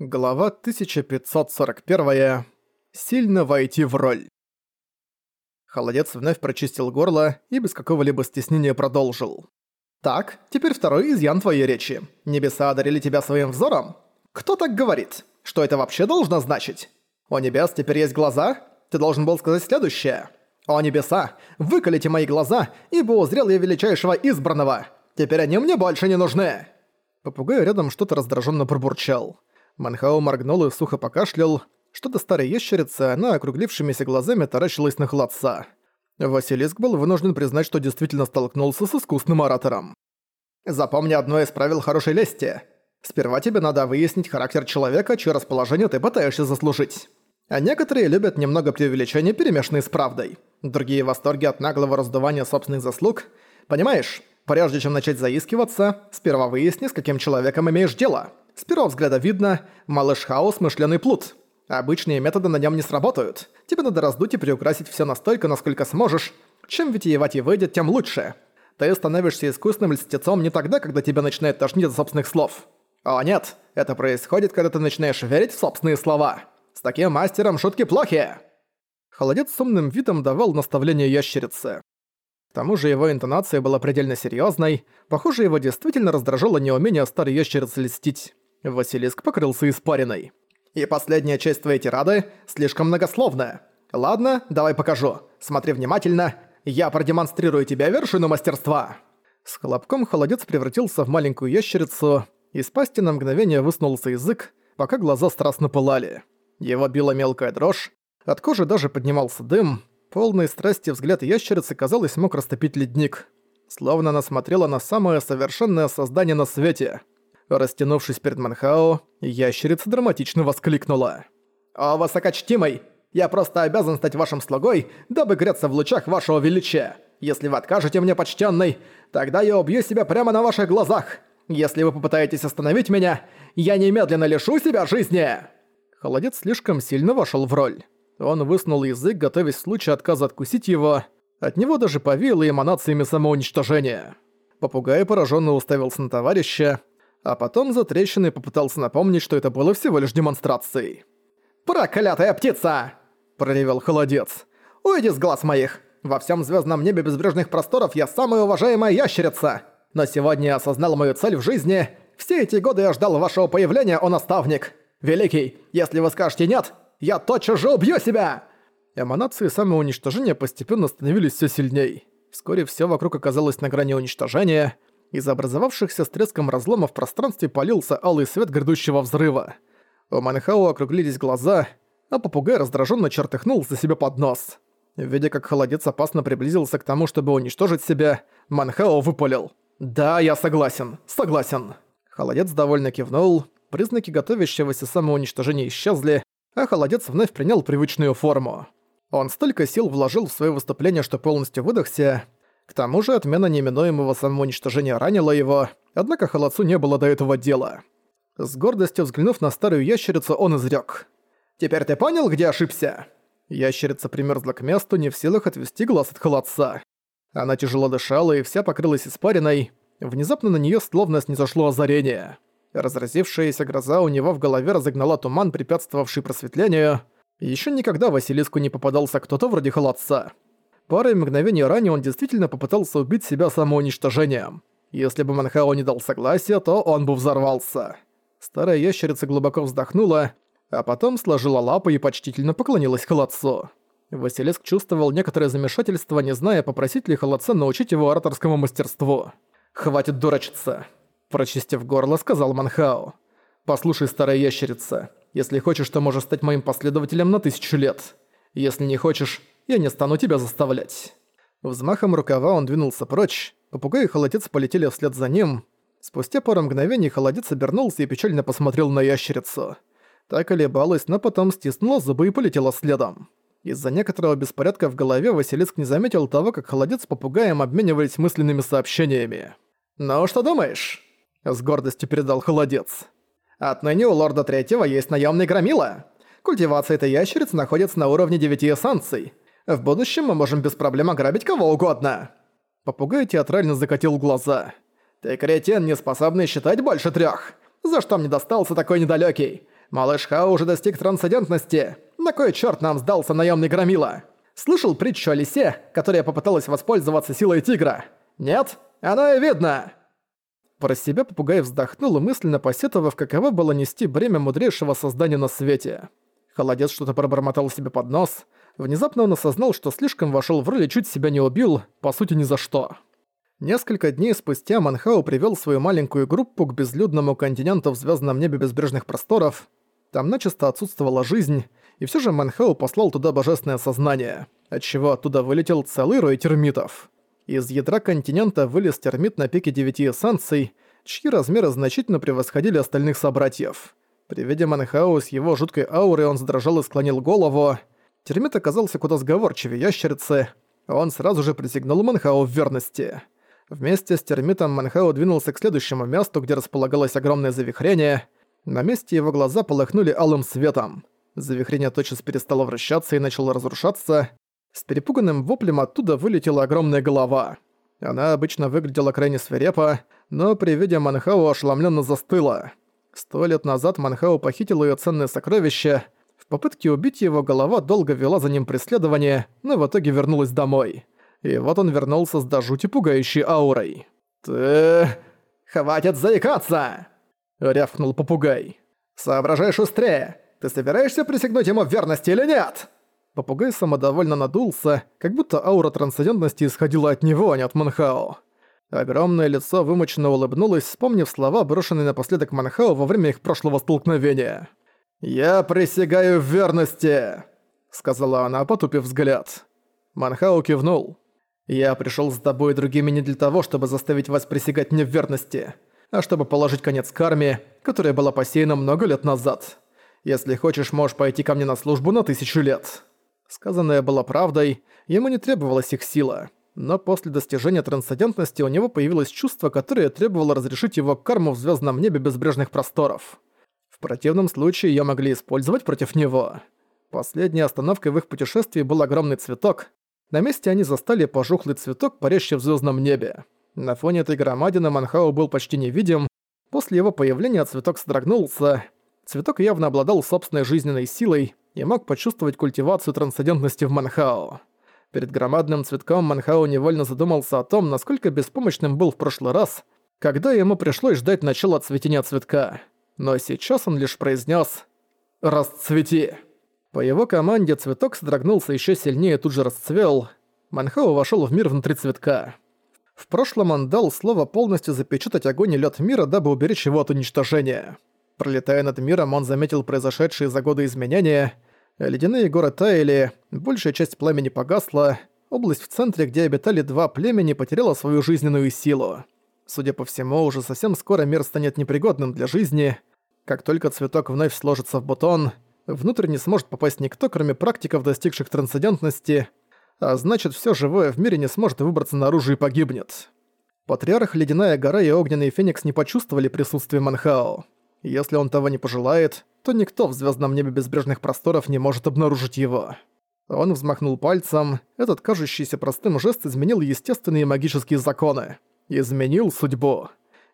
Глава 1541. Сильно войти в роль. Холодец вновь прочистил горло и без какого-либо стеснения продолжил. «Так, теперь второй изъян твоей речи. Небеса одарили тебя своим взором? Кто так говорит? Что это вообще должно значить? У небес теперь есть глаза? Ты должен был сказать следующее. О небеса, выколите мои глаза, ибо узрел я величайшего избранного. Теперь они мне больше не нужны». Попугай рядом что-то раздраженно пробурчал. Манхао моргнул и сухо покашлял. Что-то старой ящерица, она округлившимися глазами таращилась на хладца. Василиск был вынужден признать, что действительно столкнулся с искусным оратором. «Запомни одно из правил хорошей лести. Сперва тебе надо выяснить характер человека, чье расположение ты пытаешься заслужить. А некоторые любят немного преувеличения, перемешанные с правдой. Другие в восторге от наглого раздувания собственных заслуг. Понимаешь, прежде чем начать заискиваться, сперва выясни, с каким человеком имеешь дело». С первого взгляда видно, малыш Хаус – мышленый плут. Обычные методы на нем не сработают. Тебе надо раздуть и приукрасить все настолько, насколько сможешь. Чем витиевать и выйдет, тем лучше. Ты становишься искусным льстецом не тогда, когда тебя начинает тошнить от собственных слов. О нет, это происходит, когда ты начинаешь верить в собственные слова. С таким мастером шутки плохие. Холодец с умным видом давал наставление ящерице. К тому же его интонация была предельно серьезной. Похоже, его действительно раздражало неумение старой ящерицы льстить. Василиск покрылся испариной. «И последняя часть твоей тирады слишком многословная. Ладно, давай покажу. Смотри внимательно. Я продемонстрирую тебе вершину мастерства». С хлопком холодец превратился в маленькую ящерицу. Из пасти на мгновение высунулся язык, пока глаза страстно пылали. Его била мелкая дрожь, от кожи даже поднимался дым. Полный страсти взгляд ящерицы, казалось, мог растопить ледник. Словно она смотрела на самое совершенное создание на свете — Растянувшись перед Манхао, ящерица драматично воскликнула. «О, высокочтимый! Я просто обязан стать вашим слугой, дабы греться в лучах вашего величия. Если вы откажете мне, почтенный, тогда я убью себя прямо на ваших глазах. Если вы попытаетесь остановить меня, я немедленно лишу себя жизни!» Холодец слишком сильно вошел в роль. Он высунул язык, готовясь в случае отказа откусить его. От него даже повеяло эманациями самоуничтожения. Попугай пораженно уставился на товарища, а потом за трещиной попытался напомнить, что это было всего лишь демонстрацией. «Проклятая птица!» – проревел холодец. «Уйди с глаз моих! Во всем звездном небе безбрежных просторов я самая уважаемая ящерица! Но сегодня я осознал мою цель в жизни. Все эти годы я ждал вашего появления, о наставник! Великий, если вы скажете «нет», я тотчас же убью себя!» Эманации самоуничтожения постепенно становились все сильней. Вскоре все вокруг оказалось на грани уничтожения – из образовавшихся с треском разлома в пространстве полился алый свет грядущего взрыва. У Манхао округлились глаза, а попугай раздраженно чертыхнул за себя под нос. Видя, как холодец опасно приблизился к тому, чтобы уничтожить себя, Манхао выпалил. «Да, я согласен, согласен». Холодец довольно кивнул, признаки готовящегося самоуничтожения исчезли, а холодец вновь принял привычную форму. Он столько сил вложил в свое выступление, что полностью выдохся, к тому же отмена неминуемого самоуничтожения ранила его, однако холодцу не было до этого дела. С гордостью взглянув на старую ящерицу, он изрёк. «Теперь ты понял, где ошибся?» Ящерица примерзла к месту, не в силах отвести глаз от холодца. Она тяжело дышала и вся покрылась испариной. Внезапно на неё словно снизошло озарение. Разразившаяся гроза у него в голове разогнала туман, препятствовавший просветлению. Ещё никогда Василиску не попадался кто-то вроде холодца. Парой мгновений ранее он действительно попытался убить себя самоуничтожением. Если бы Манхао не дал согласия, то он бы взорвался. Старая ящерица глубоко вздохнула, а потом сложила лапы и почтительно поклонилась холодцу. Василиск чувствовал некоторое замешательство, не зная, попросить ли холодца научить его ораторскому мастерству. «Хватит дурачиться», – прочистив горло, сказал Манхао. «Послушай, старая ящерица, если хочешь, то можешь стать моим последователем на тысячу лет. Если не хочешь, я не стану тебя заставлять». Взмахом рукава он двинулся прочь, попугай и холодец полетели вслед за ним. Спустя пару мгновений холодец обернулся и печально посмотрел на ящерицу. Так колебалась, но потом стиснула зубы и полетела следом. Из-за некоторого беспорядка в голове Василиск не заметил того, как холодец с попугаем обменивались мысленными сообщениями. «Ну, что думаешь?» – с гордостью передал холодец. «Отныне у лорда третьего есть наемный громила. Культивация этой ящерицы находится на уровне девяти эссанций. В будущем мы можем без проблем ограбить кого угодно». Попугай театрально закатил глаза. «Ты кретин, не способный считать больше трех. За что мне достался такой недалёкий? Малыш Хао уже достиг трансцендентности. На кой черт нам сдался наемный громила? Слышал притчу о лисе, которая попыталась воспользоваться силой тигра? Нет? Оно и видно!» Про себя попугай вздохнул, мысленно посетовав, каково было нести бремя мудрейшего создания на свете. Холодец что-то пробормотал себе под нос. Внезапно он осознал, что слишком вошел в роль и чуть себя не убил, по сути ни за что. Несколько дней спустя Манхау привел свою маленькую группу к безлюдному континенту в звездном небе безбрежных просторов, там начисто отсутствовала жизнь, и все же Манхау послал туда божественное сознание, отчего оттуда вылетел целый рой термитов. Из ядра континента вылез термит на пике девяти эссенций, чьи размеры значительно превосходили остальных собратьев. При виде Манхау с его жуткой аурой он задрожал и склонил голову. Термит оказался куда сговорчивее ящерицы, он сразу же присягнул Манхау в верности. Вместе с термитом Манхау двинулся к следующему месту, где располагалось огромное завихрение — на месте его глаза полыхнули алым светом. Завихрение тотчас перестало вращаться и начало разрушаться. С перепуганным воплем оттуда вылетела огромная голова. Она обычно выглядела крайне свирепо, но при виде Манхау ошеломленно застыла. Сто лет назад Манхау похитил ее ценное сокровище. Попытке убить его голова долго вела за ним преследование, но в итоге вернулась домой. И вот он вернулся с до жути пугающей аурой. «Ты... хватит заикаться!» — рявкнул попугай. «Соображай шустрее! Ты собираешься присягнуть ему в верности или нет?» Попугай самодовольно надулся, как будто аура трансцендентности исходила от него, а не от Манхао. Огромное лицо вымученно улыбнулось, вспомнив слова, брошенные напоследок Манхао во время их прошлого столкновения. «Я присягаю в верности!» — сказала она, потупив взгляд. Манхао кивнул. «Я пришёл с тобой и другими не для того, чтобы заставить вас присягать мне в верности а чтобы положить конец карме, которая была посеяна много лет назад. Если хочешь, можешь пойти ко мне на службу на тысячу лет». Сказанное было правдой, ему не требовалась их сила. Но после достижения трансцендентности у него появилось чувство, которое требовало разрешить его карму в звездном небе безбрежных просторов. В противном случае ее могли использовать против него. Последней остановкой в их путешествии был огромный цветок. На месте они застали пожухлый цветок, парящий в звездном небе. На фоне этой громадины Манхау был почти невидим. После его появления цветок содрогнулся. Цветок явно обладал собственной жизненной силой и мог почувствовать культивацию трансцендентности в Манхао. Перед громадным цветком Манхао невольно задумался о том, насколько беспомощным был в прошлый раз, когда ему пришлось ждать начала цветения цветка. Но сейчас он лишь произнес «Расцвети!». По его команде цветок содрогнулся еще сильнее и тут же расцвел. Манхао вошел в мир внутри цветка. В прошлом он дал слово полностью запечатать огонь и лед мира, дабы уберечь его от уничтожения. Пролетая над миром, он заметил произошедшие за годы изменения. Ледяные горы таяли, большая часть пламени погасла, область в центре, где обитали два племени, потеряла свою жизненную силу. Судя по всему, уже совсем скоро мир станет непригодным для жизни. Как только цветок вновь сложится в бутон, внутрь не сможет попасть никто, кроме практиков, достигших трансцендентности, а значит, все живое в мире не сможет выбраться наружу и погибнет. Патриарх Ледяная Гора и Огненный Феникс не почувствовали присутствие Манхао. Если он того не пожелает, то никто в звездном небе безбрежных просторов не может обнаружить его. Он взмахнул пальцем, этот кажущийся простым жест изменил естественные магические законы. Изменил судьбу.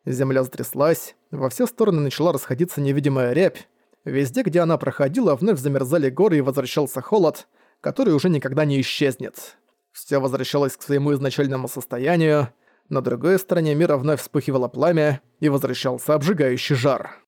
Земля затряслась, во все стороны начала расходиться невидимая рябь. Везде, где она проходила, вновь замерзали горы и возвращался холод — который уже никогда не исчезнет. Всё возвращалось к своему изначальному состоянию, на другой стороне мира вновь вспыхивало пламя и возвращался обжигающий жар.